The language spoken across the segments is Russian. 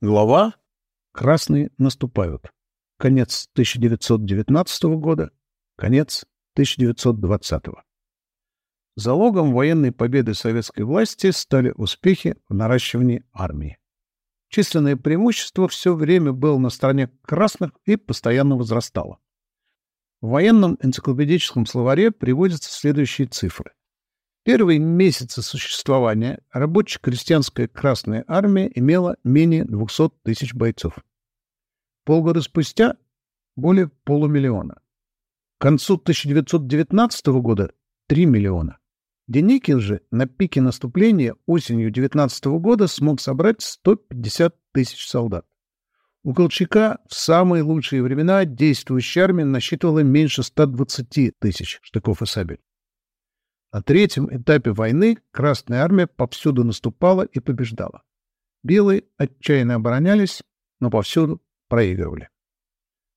Глава «Красные наступают». Конец 1919 года, конец 1920 -го. Залогом военной победы советской власти стали успехи в наращивании армии. Численное преимущество все время было на стороне красных и постоянно возрастало. В военном энциклопедическом словаре приводятся следующие цифры. Первые месяцы существования рабоче-крестьянская Красная Армия имела менее 200 тысяч бойцов. Полгода спустя – более полумиллиона. К концу 1919 года – 3 миллиона. Деникин же на пике наступления осенью 19 года смог собрать 150 тысяч солдат. У Колчака в самые лучшие времена действующая армия насчитывала меньше 120 тысяч штыков и сабель. На третьем этапе войны Красная Армия повсюду наступала и побеждала. Белые отчаянно оборонялись, но повсюду проигрывали.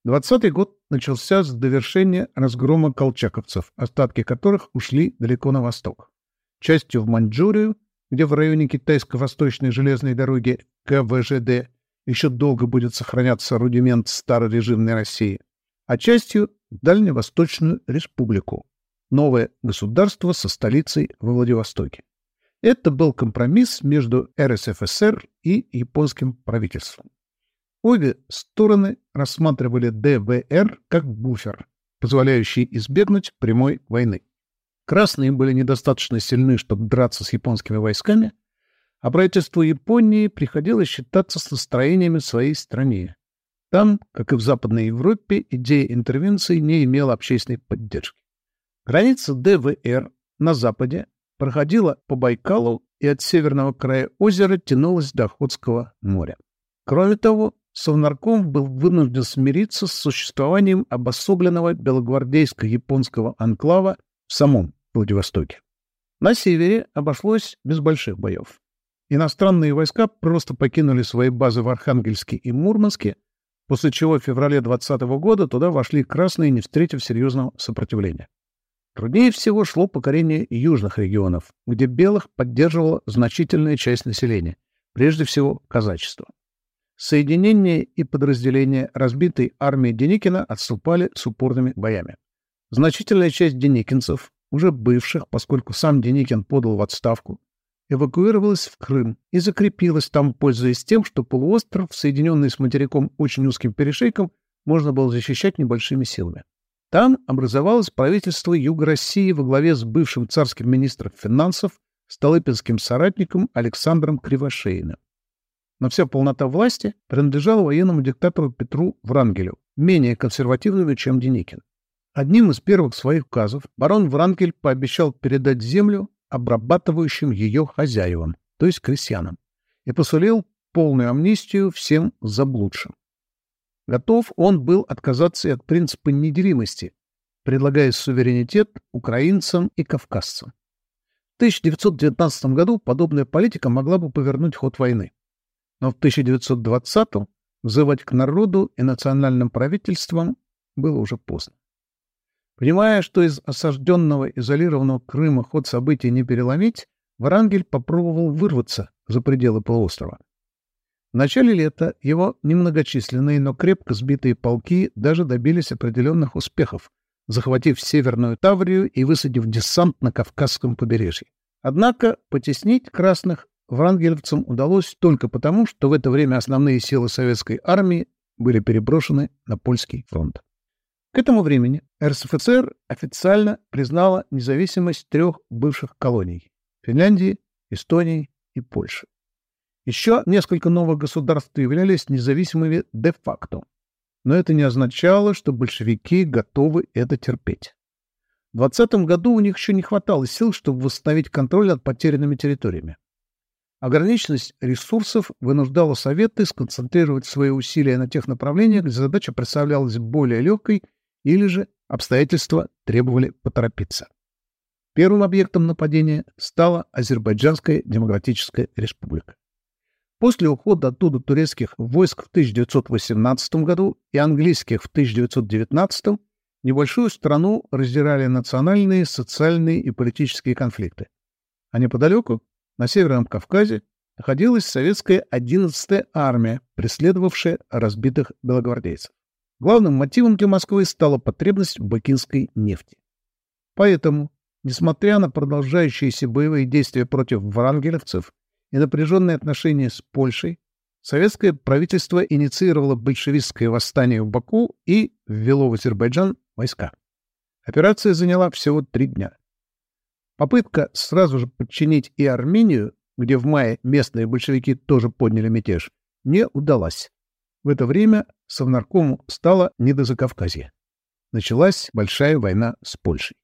Двадцатый год начался с довершения разгрома колчаковцев, остатки которых ушли далеко на восток. Частью в Маньчжурию, где в районе китайско-восточной железной дороги КВЖД еще долго будет сохраняться рудимент старорежимной России, а частью в Дальневосточную республику, новое государство со столицей во Владивостоке. Это был компромисс между РСФСР и японским правительством. Обе стороны рассматривали ДВР как буфер, позволяющий избегнуть прямой войны. Красные были недостаточно сильны, чтобы драться с японскими войсками, а правительству Японии приходилось считаться с настроениями своей стране. Там, как и в Западной Европе, идея интервенции не имела общественной поддержки. Граница ДВР на западе проходила по Байкалу и от северного края озера тянулась до Охотского моря. Кроме того, Совнарком был вынужден смириться с существованием обособленного белогвардейско-японского анклава в самом Владивостоке. На севере обошлось без больших боев. Иностранные войска просто покинули свои базы в Архангельске и Мурманске, после чего в феврале 2020 года туда вошли красные, не встретив серьезного сопротивления. Труднее всего шло покорение южных регионов, где белых поддерживала значительная часть населения, прежде всего казачество. Соединения и подразделения разбитой армии Деникина отступали с упорными боями. Значительная часть деникинцев, уже бывших, поскольку сам Деникин подал в отставку, эвакуировалась в Крым и закрепилась там, пользуясь тем, что полуостров, соединенный с материком очень узким перешейком, можно было защищать небольшими силами. Там образовалось правительство Юга России во главе с бывшим царским министром финансов Столыпинским соратником Александром Кривошеиным. Но вся полнота власти принадлежала военному диктатору Петру Врангелю, менее консервативному, чем Деникин. Одним из первых своих указов барон Врангель пообещал передать землю обрабатывающим ее хозяевам, то есть крестьянам, и посулил полную амнистию всем заблудшим. Готов он был отказаться и от принципа неделимости, предлагая суверенитет украинцам и кавказцам. В 1919 году подобная политика могла бы повернуть ход войны. Но в 1920 взывать к народу и национальным правительствам было уже поздно. Понимая, что из осажденного изолированного Крыма ход событий не переломить, Врангель попробовал вырваться за пределы полуострова. В начале лета его немногочисленные, но крепко сбитые полки даже добились определенных успехов, захватив Северную Таврию и высадив десант на Кавказском побережье. Однако потеснить красных врангелевцам удалось только потому, что в это время основные силы советской армии были переброшены на польский фронт. К этому времени РСФСР официально признала независимость трех бывших колоний – Финляндии, Эстонии и Польши. Еще несколько новых государств являлись независимыми де-факто. Но это не означало, что большевики готовы это терпеть. В 20 году у них еще не хватало сил, чтобы восстановить контроль над потерянными территориями. Ограниченность ресурсов вынуждала Советы сконцентрировать свои усилия на тех направлениях, где задача представлялась более легкой или же обстоятельства требовали поторопиться. Первым объектом нападения стала Азербайджанская Демократическая Республика. После ухода оттуда турецких войск в 1918 году и английских в 1919 небольшую страну раздирали национальные, социальные и политические конфликты. А неподалеку, на Северном Кавказе, находилась советская 11-я армия, преследовавшая разбитых белогвардейцев. Главным мотивом для Москвы стала потребность в бакинской нефти. Поэтому, несмотря на продолжающиеся боевые действия против врангелевцев и напряженные отношения с Польшей, советское правительство инициировало большевистское восстание в Баку и ввело в Азербайджан войска. Операция заняла всего три дня. Попытка сразу же подчинить и Армению, где в мае местные большевики тоже подняли мятеж, не удалась. В это время Совнаркому стало не до Закавказья. Началась большая война с Польшей.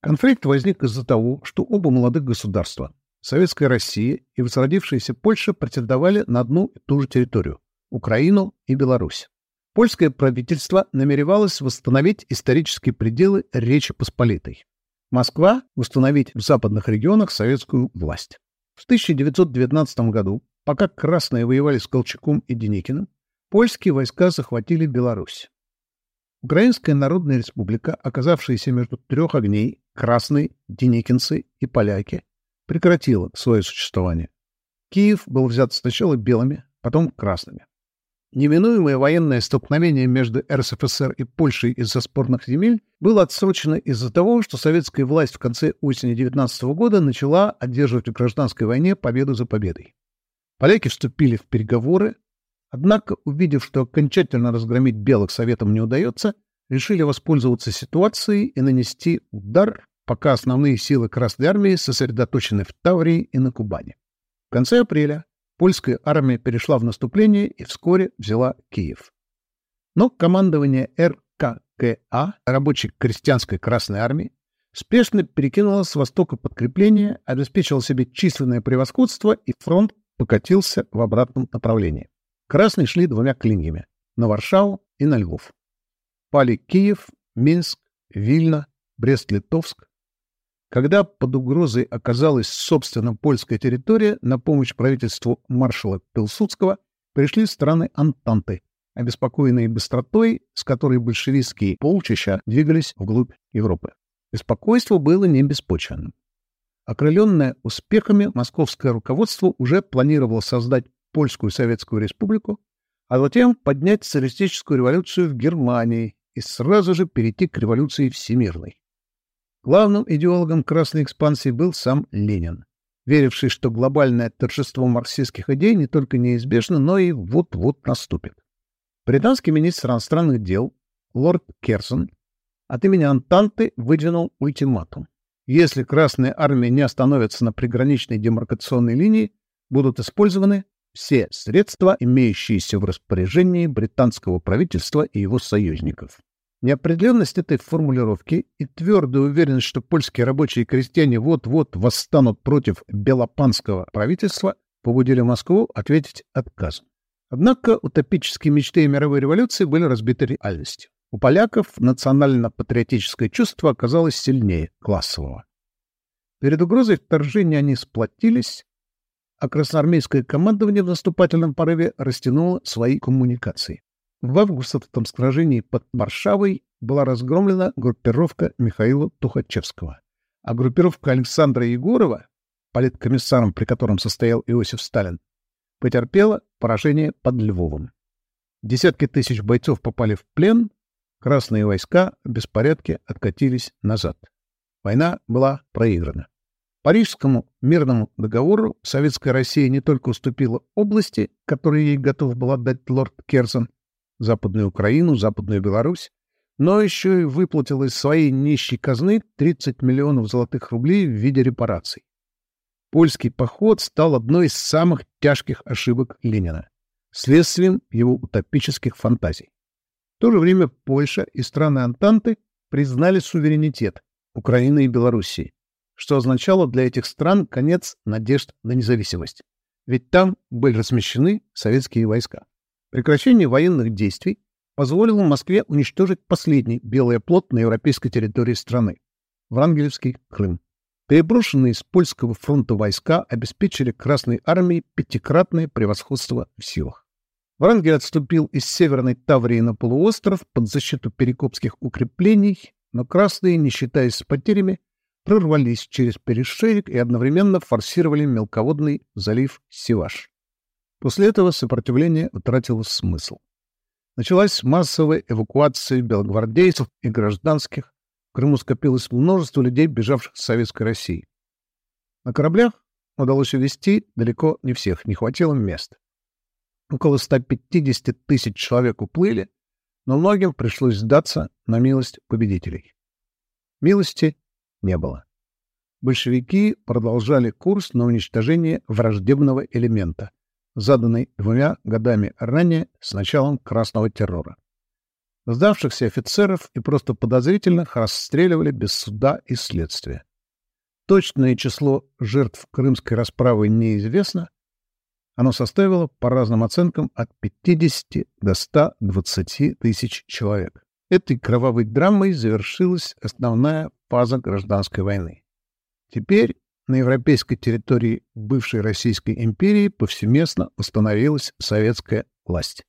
Конфликт возник из-за того, что оба молодых государства, Советская Россия и возродившаяся Польша, претендовали на одну и ту же территорию – Украину и Беларусь. Польское правительство намеревалось восстановить исторические пределы Речи Посполитой. Москва – установить в западных регионах советскую власть. В 1919 году, пока красные воевали с Колчаком и Деникиным, польские войска захватили Беларусь. Украинская Народная Республика, оказавшаяся между трех огней, красные, деникинцы и поляки, прекратила свое существование. Киев был взят сначала белыми, потом красными. Неминуемое военное столкновение между РСФСР и Польшей из-за спорных земель было отсрочено из-за того, что советская власть в конце осени 19 года начала одерживать в гражданской войне победу за победой. Поляки вступили в переговоры, однако, увидев, что окончательно разгромить белых советам не удается, решили воспользоваться ситуацией и нанести удар пока основные силы Красной Армии сосредоточены в Таврии и на Кубани. В конце апреля польская армия перешла в наступление и вскоре взяла Киев. Но командование РККА, рабочей крестьянской Красной Армии, спешно перекинуло с востока подкрепление, обеспечило себе численное превосходство, и фронт покатился в обратном направлении. Красные шли двумя клиньями — на Варшаву и на Львов. Пали Киев, Минск, Вильна, Брест-Литовск, когда под угрозой оказалась собственно польская территория, на помощь правительству маршала Пилсудского пришли страны Антанты, обеспокоенные быстротой, с которой большевистские полчища двигались вглубь Европы. Беспокойство было не беспочвенным. Окрыленное успехами, московское руководство уже планировало создать Польскую Советскую Республику, а затем поднять социалистическую революцию в Германии и сразу же перейти к революции всемирной. Главным идеологом красной экспансии был сам Ленин, веривший, что глобальное торжество марксистских идей не только неизбежно, но и вот-вот наступит. Британский министр иностранных дел лорд Керсон от имени Антанты выдвинул ультиматум. Если Красная Армия не остановится на приграничной демаркационной линии, будут использованы все средства, имеющиеся в распоряжении британского правительства и его союзников. Неопределенность этой формулировки и твердая уверенность, что польские рабочие и крестьяне вот-вот восстанут против белопанского правительства, побудили Москву ответить отказом. Однако утопические мечты мировой революции были разбиты реальностью. У поляков национально-патриотическое чувство оказалось сильнее классового. Перед угрозой вторжения они сплотились, а красноармейское командование в наступательном порыве растянуло свои коммуникации. В августовском сражении под Варшавой была разгромлена группировка Михаила Тухачевского, а группировка Александра Егорова, политкомиссаром, при котором состоял Иосиф Сталин, потерпела поражение под Львовом. Десятки тысяч бойцов попали в плен, красные войска в беспорядке откатились назад. Война была проиграна. Парижскому мирному договору Советская Россия не только уступила области, которые ей готов был отдать лорд Керзен, Западную Украину, Западную Беларусь, но еще и выплатил из своей нищей казны 30 миллионов золотых рублей в виде репараций. Польский поход стал одной из самых тяжких ошибок Ленина, следствием его утопических фантазий. В то же время Польша и страны Антанты признали суверенитет Украины и Белоруссии, что означало для этих стран конец надежд на независимость. Ведь там были размещены советские войска. Прекращение военных действий позволило Москве уничтожить последний белый оплот на европейской территории страны – Врангелевский Крым. Переброшенные с польского фронта войска обеспечили Красной армии пятикратное превосходство в силах. Врангель отступил из Северной Таврии на полуостров под защиту перекопских укреплений, но красные, не считаясь с потерями, прорвались через перешейк и одновременно форсировали мелководный залив Сиваш. После этого сопротивление утратило смысл. Началась массовая эвакуация белогвардейцев и гражданских. В Крыму скопилось множество людей, бежавших с Советской России. На кораблях удалось увезти далеко не всех, не хватило мест. Около 150 тысяч человек уплыли, но многим пришлось сдаться на милость победителей. Милости не было. Большевики продолжали курс на уничтожение враждебного элемента, заданный двумя годами ранее с началом красного террора. Сдавшихся офицеров и просто подозрительных расстреливали без суда и следствия. Точное число жертв крымской расправы неизвестно. Оно составило, по разным оценкам, от 50 до 120 тысяч человек. Этой кровавой драмой завершилась основная фаза гражданской войны. Теперь на европейской территории бывшей Российской империи повсеместно установилась советская власть.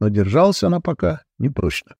Но держалась она пока непрочно.